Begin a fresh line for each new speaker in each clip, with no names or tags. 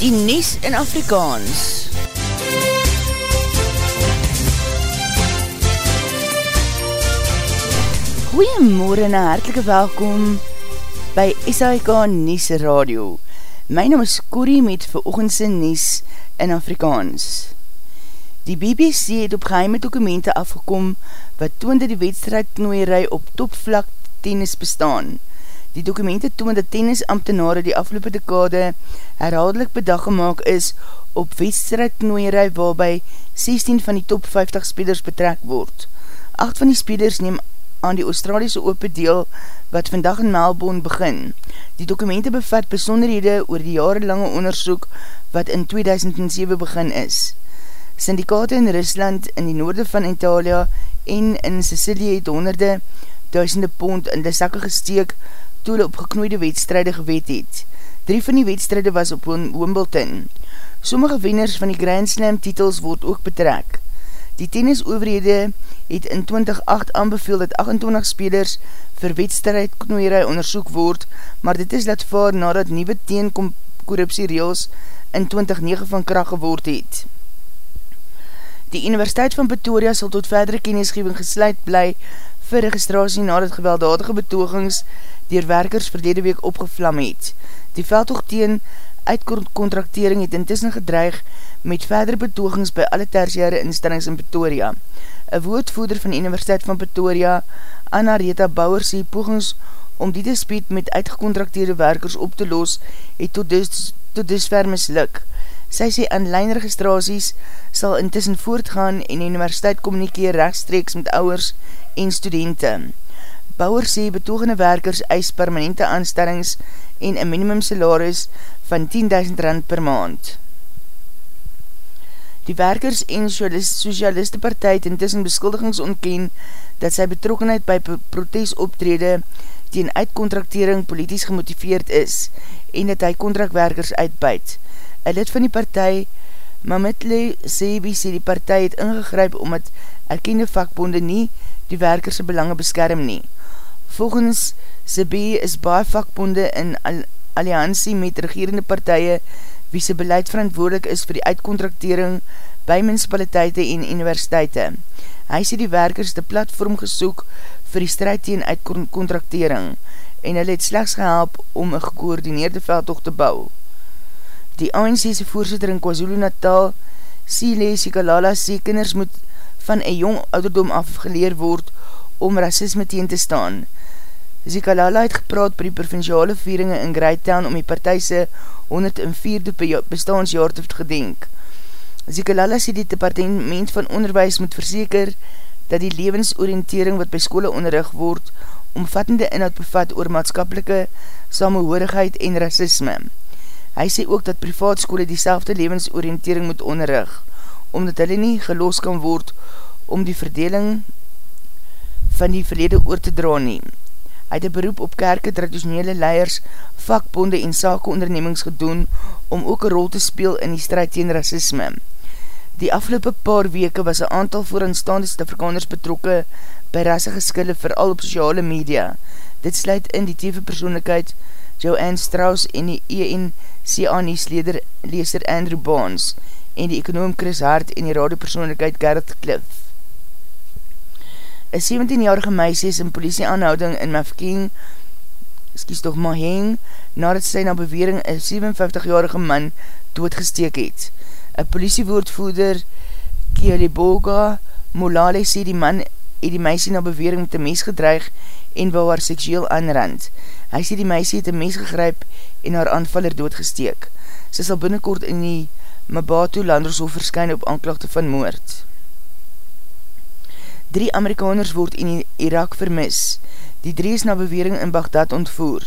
die Nies in Afrikaans. Goeiemorgen en hartelike welkom by SAIK Nies Radio. My naam is Corrie met veroogendse Nies in Afrikaans. Die BBC het op geheime dokumente afgekom wat toonde die wedstrijd knooierij op topvlak tennis bestaan. Die dokumente toon dat tennisambtenare die afgelopen dekade herhaaldelik bedag gemaakt is op wedstrijd knooierij waarby 16 van die top 50 spelers betrek word. 8 van die spelers neem aan die Australiese open deel wat vandag in Melbourne begin. Die dokumente bevat besonderhede oor die jarenlange onderzoek wat in 2007 begin is. Syndikate in Rusland in die noorde van Italia en in Sicilië het honderde duisende pond in die sakke gesteek toe hulle op geknoeide wedstrijde gewet het. Drie van die wedstrijde was op Wimbledon. Sommige wenners van die Grand Slam titels word ook betrek. Die tennis overhede het in 2008 aanbeveel dat 28 spelers vir wedstrijd knoeierij onderzoek word, maar dit is dat vaar nadat nieuwe teenkorruptie reels in 2009 van kracht geword het. Die Universiteit van Pretoria sal tot verdere kennisgeving gesluit bly vir registratie nadat gewelddadige betogings dier werkers verlede week opgevlam het. Die veldtocht teen uitkontraktering het intussen gedreig met verdere betogings by alle tertiare instellings in Pretoria. Een woordvoeder van die Universiteit van Pretoria, Anna Rita Bauer, sê pogings om die dispuut met uitgekontrakteerde werkers op te los, het tot, dus, tot dusver misluk. Sy sê online registraties sal intussen voortgaan en die universiteit communikeer rechtstreeks met ouwers en studenten. Bauer sê betogende werkers eis permanente aanstellings en een minimum salaris van 10.000 rand per maand. Die werkers en socialiste partij het intussen beskuldigings ontken dat sy betrokkenheid by protesoptrede teen uitkontraktering politisch gemotiveerd is en dat hy contractwerkers uitbuit. Een lid van die partij, Mamitle Sebi, sê die partij het ingegryp omdat erkende vakbonde nie die werkerse belange beskerm nie. Volgens Sebi is baie vakbonde in alliantie met regerende partije wie sy beleid verantwoordelik is vir die uitkontraktering by municipaliteite en universiteite. Hy sê die werkers die platform gesoek vir die strijd teen uitkontraktering en hy het slechts gehelp om een gekoordineerde veldtocht te bou. Die ANC's voorzitter in KwaZulu Natal, Sile Sikalala, sê kinders moet van een jong ouderdom afgeleer word om racisme teen te staan. Zikalala het gepraat by die provinciale vieringe in Greytown om die partijse 104de bestaansjaar te gedenk. Zikalala sê die departement van onderwijs moet verseker dat die levensoriëntering wat by skole onderrig word omvattende inhoud bevat oor maatskapelike samenhoorigheid en racisme. Hy sê ook dat privaat skole die selfde levensoriëntering moet onderrig, omdat hulle nie gelos kan word om die verdeling van die verlede oor te dra nie. Hy het een beroep op kerke, traditionele leiers, vakbonde en sakeondernemings gedoen om ook een rol te speel in die strijd teen racisme. Die afgelopen paar weke was een aantal vooraanstaande Stafrikaaners betrokke by rassegeskille vooral op sociale media. Dit sluit in die TV persoonlijkheid Joanne Strauss en die ENCA nieuwsleder leeser Andrew Barnes en die econoom Chris Hart en die radiopersoonlijkheid Garrett Cliff. Een 17-jarige meisie is in politie aanhouding in Mafking, skies toch Maheng, nadat sy na bewering een 57-jarige man doodgesteek het. Een politiewoordvoerder, Kieliboga Molale, sê die man het die meisie na bewering met een mes gedreig en wil haar seksueel aanrand. Hy sê die meisie het een mes gegryp en haar aanvaller doodgesteek. Sy sal binnenkort in die Mabatu Landershof verskyn op aanklachte van moord. Drie Amerikaners word in Irak vermis. Die drie is na bewering in Baghdad ontvoer.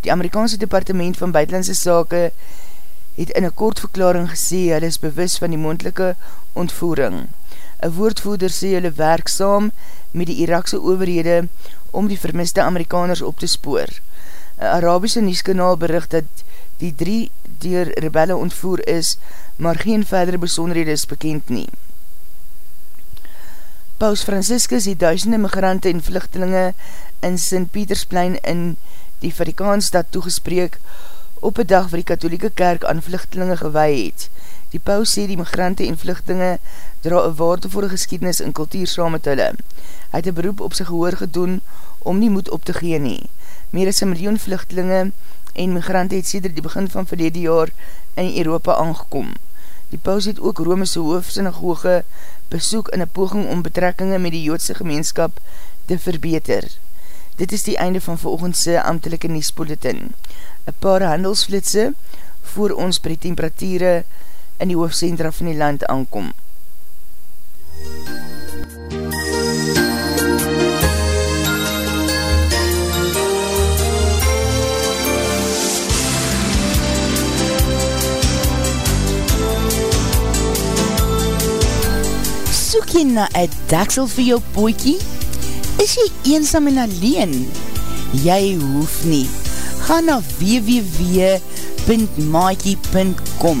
Die Amerikaanse departement van buitenlandse sake het in een kort verklaring gesê hy is bewus van die moendelike ontvoering. Een woordvoerder sê hulle werk saam met die Irakse overhede om die vermiste Amerikaners op te spoor. Een Arabische nieuwskanaal bericht dat die drie dier rebelle ontvoer is, maar geen verdere besonderhede is bekend nie. Paus Franciscus het duisende migrante en vluchtelinge in St. Petersplein in die Vaticaanstad toegespreek op een dag waar die katholieke kerk aan vluchtelinge gewaai het. Die paus sê die migrante en vluchtelinge dra een waardevolle geskiednis en kultuur saam met hulle. Hy het een beroep op sy gehoor gedoen om nie moed op te gee nie. Meer as een miljoen vluchtelinge en migrante het sêder die begin van verlede jaar in Europa aangekom. Die paus het ook Romese hoofdsynagoge besoek in een poging om betrekkinge met die joodse gemeenskap te verbeter. Dit is die einde van volgendse ambtelike Niespolitin. Een paar handelsflitse voor ons by die temperatuurde in die hoofdcentra van die land aankom. Soek jy na een daksel vir jou poekie? Is jy eensam en alleen? Jy hoef nie. Ga na www.maakie.com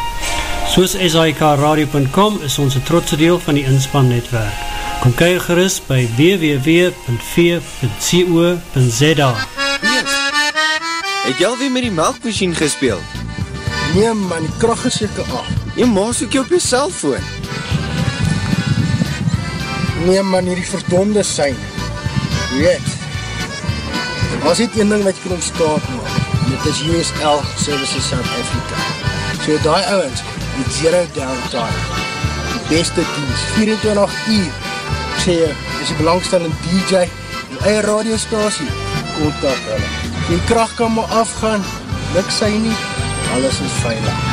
Soos SIKRadio.com is ons een trotse deel van die inspannetwerk. Kom kyk gerust by www.v.co.za
Het jy alweer met die melkmachine gespeeld?
Nee man, die kracht is jyke af.
Jy maas ook jy op jy cellfoon.
Nee man, hier die verdonde sein. Weet, as dit een ding wat jy kan ontstaan maak, dit is USL Services South Africa. So die ouwens, die zero downtime, die beste dienst, 24 uur, sê jy, is die belangstellende DJ, die eie radiostasie, kontak hulle. Die kracht kan maar afgaan, luk sy nie, alles is veilig.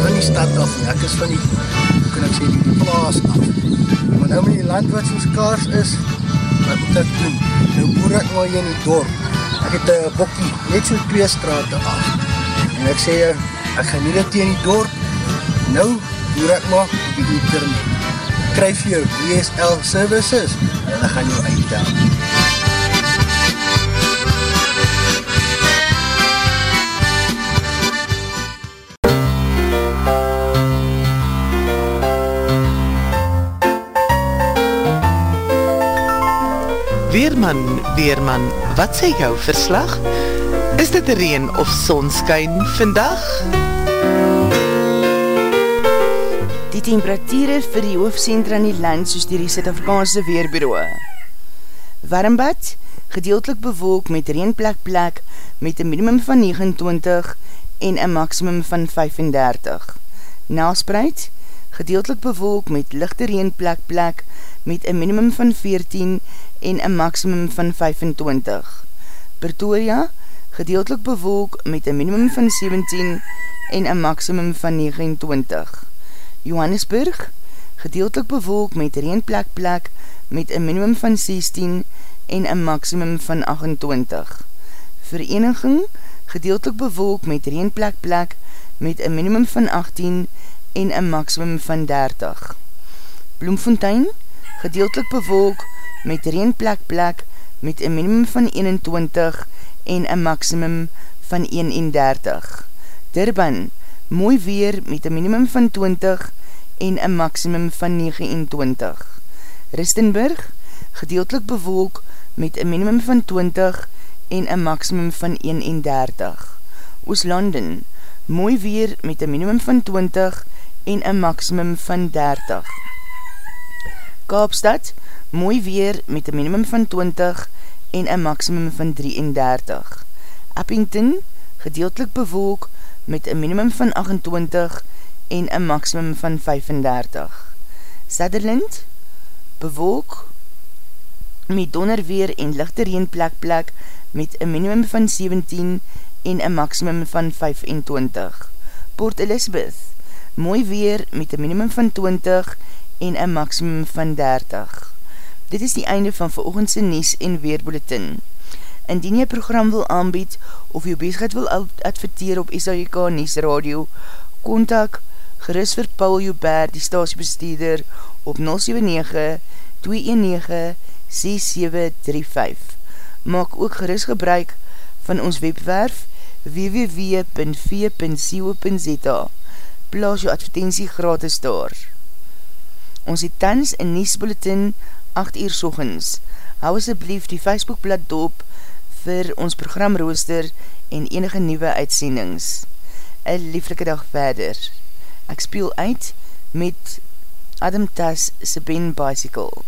Van die stad af, en ek is van die, hoe kan ek sê, die plaas af. Maar nou met die land wat soos kaars is, wat moet ek doen? Nou boer ek maar hier in die dorp. Ek het een bokkie, net so twee straten af. En ek sê, ek gaan nie dit in die dorp, nou boer ek maar op die internet kryf jou DSL services en hulle gaan jou uitdaan.
Weerman, Weerman, wat sê jou verslag? Is dit reen of sonskyn vandag?
Die temperatuur vir die hoofdcentra in die land soos die Zuid-Afrikaanse Weerbureau. Warmbad, gedeeltelik bewolk met reenplek plek met een minimum van 29 en een maximum van 35. Naalspreid, gedeeltelik bewolk met lichte reenplek plek met een minimum van 14 en een maximum van 25. Pretoria, gedeeltelik bewolk met een minimum van 17 en een maximum van 29. Johannesburg, gedeeltelik bewolk met reenplek plek met een minimum van 16 en een maximum van 28. Vereniging, gedeeltelik bewolk met reenplek plek met een minimum van 18 en een maximum van 30. Bloemfontein, gedeeltelik bewolk met reenplek plek met een minimum van 21 en een maximum van 31. Durban, mooi weer met een minimum van 20 en een maximum van 29. Ristenburg, gedeeltelik bewolk met een minimum van 20 en een maximum van 31. Ooslanden, mooi weer met een minimum van 20 en een maximum van 30. Kaapstad, mooi weer met een minimum van 20 en een maximum van 33. Appington, gedeeltelik bewolk met een minimum van 28 en een maximum van 35. Sutherland, bewolk met donderweer en lichte reenplek plek met een minimum van 17 en een maximum van 25. Port Elizabeth, mooi weer met een minimum van 20 en een maximum van 30. Dit is die einde van veroogendse Nies en Weerbulletin. Indien jy program wil aanbied of jou bezigheid wil adverteer op SAIK Nies Radio, kontak gerust vir Paul Joubert, die statiebesteeder, op 079-219-6735. Maak ook gerust gebruik van ons webwerf www.v.co.za Plaas jou advertentie gratis daar. Ons het tans in Niesbulletin 8 uur sochens. Hou asjeblief die Facebookblad doop vir ons programrooster en enige nieuwe uitsendings. Een lieflike dag verder. Ek speel uit met Adam Tas se Ben Bicycle.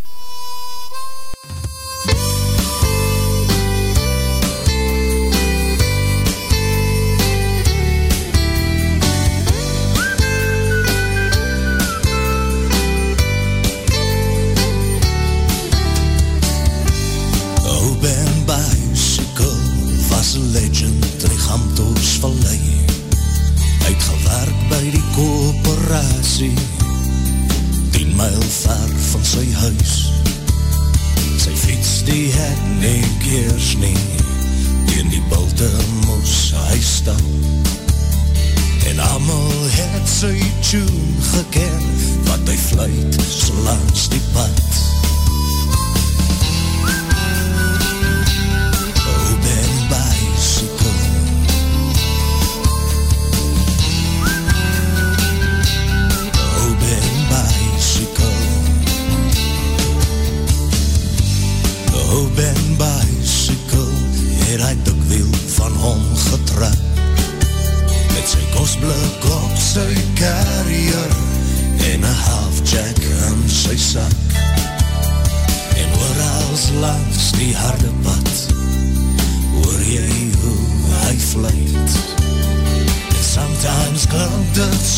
Het nie keers nie. Dien die bulte moes hy stap. En amal het sy tune geken Wat hy fluit so langs die pad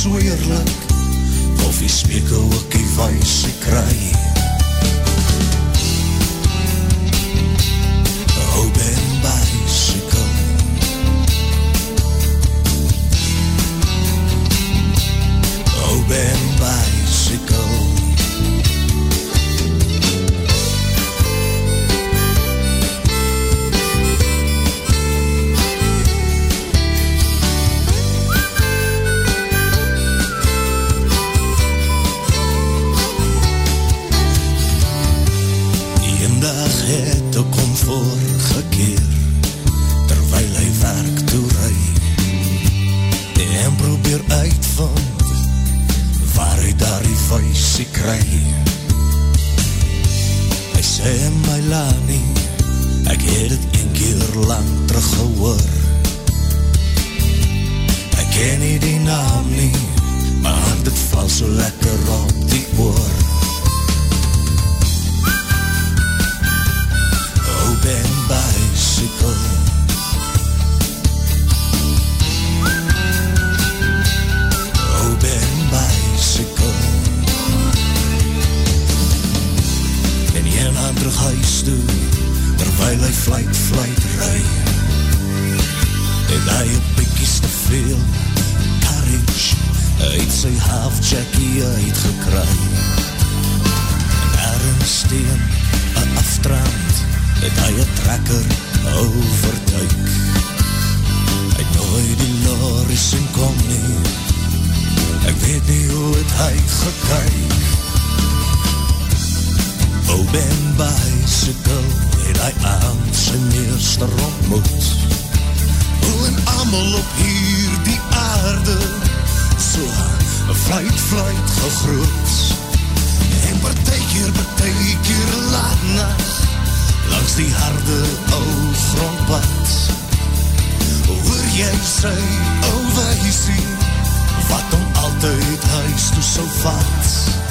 so eerlik Of die speke ook die weisie kry. ken nie die naam nie, my hart het val so lekker op die oor. Open bicycle. Open bicycle. En een hand terug huis toe, terwijl hy fluit, fluit rui, en hy op bykies te veel sy half jackie uitgekry En ergens steen, een aftrand Het hy een trekker overtuik Hy nooit die loris en kom nie. Ek weet nie hoe het hy gekyk. O ben bicycle Het hy aan sy meester ontmoet. Hoe en amal op hier die aarde So vluit vluit gegroet. En partijkeer partijkeer laat nacht Langs die harde ou grondpad. Hoor jy sy ou wijsie Wat om altyd huis toe so vat